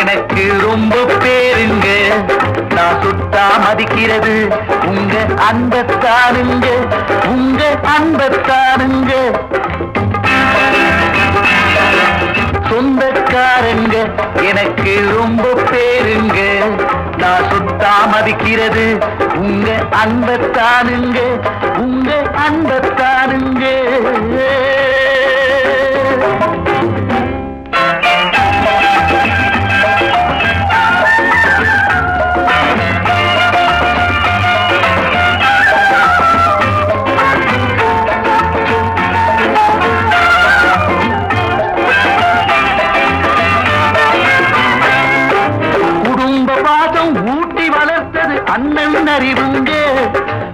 எனக்கு ரொம்ப பேருங்க. நான் சுத்தா மதிக்கிறது உங்க அன்பத்தானுங்க உங்க அன்பத்தானுங்க. சொந்தக்காரங்க எனக்கு ரொம்ப பேருங்க. நான் சுத்தா மதிக்கிறது உங்க அன்பத்தானுங்க உங்க அன்பத்தானுங்க. அறிவுங்க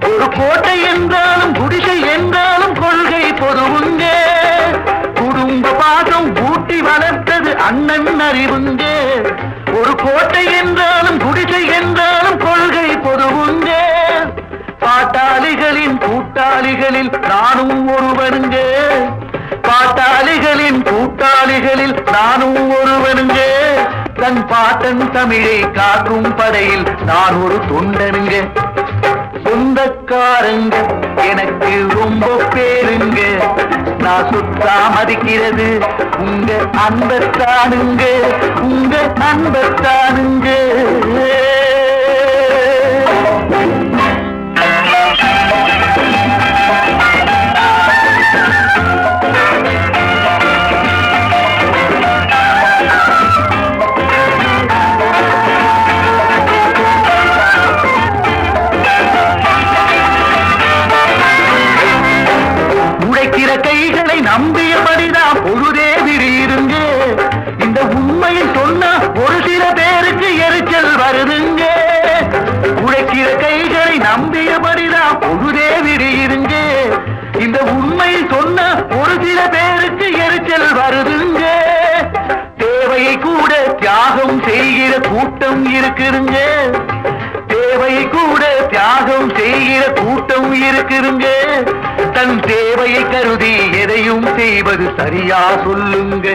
ஒரு கோட்டை என்றாலும் குடிசை என்றாலும் கொள்கை பொதுவுங்க குடும்ப பாசம் ஊட்டி வளர்த்தது அண்ணன் அறிவுங்க ஒரு கோட்டை என்றாலும் குடிசை என்றாலும் கொள்கை பொதுவுங்க பாட்டாளிகளின் கூட்டாளிகளில் நானும் ஒருவனுங்க பாட்டாளிகளின் கூட்டாளிகளில் நானும் ஒருவனுங்க கண் பாட்டன் தமிழை காக்கும் படையில் நான் ஒரு தொண்டனுங்க. சொந்தக்காரங்க எனக்கு ரொம்ப பேருங்க. நான் சுத்தா மதிக்கிறது உங்க அன்பத்தானுங்க. உங்க அன்பத்த உழைக்கிற கைகளை நம்பியபடிதான் பொழுதே விரியிருங்க இந்த உண்மையை சொன்னா ஒரு சில பேருக்கு எரிச்சல் வருதுங்க. உழைக்கிற கைகளை நம்பியபடிதான் பொழுதே விரியிருங்க இந்த உண்மையை சொன்னா ஒரு சில பேருக்கு எரிச்சல் வருதுங்க. தேவையை கூட தியாகம் செய்கிற கூட்டம் இருக்குதுங்க. தேவையை கூட தியாகம் செய்கிற கூட்டம் இருக்குதுங்க. தன் தேவையை கருதி எதையும் செய்வது சரியா சொல்லுங்க.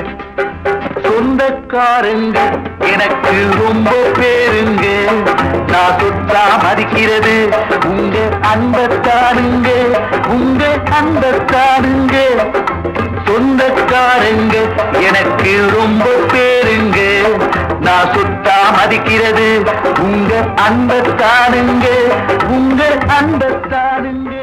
சொந்தக்காரங்க எனக்கு ரொம்ப பேருங்க. நான் சொத்தா மதிக்கிறது உங்க அன்பத்தானுங்க உங்க அன்பத்தானுங்க. சொந்தக்காரங்க எனக்கு ரொம்ப பேருங்க. நான் சுத்தா மதிக்கிறது உங்க அன்பத்தானுங்க உங்க அன்பத்தானுங்க.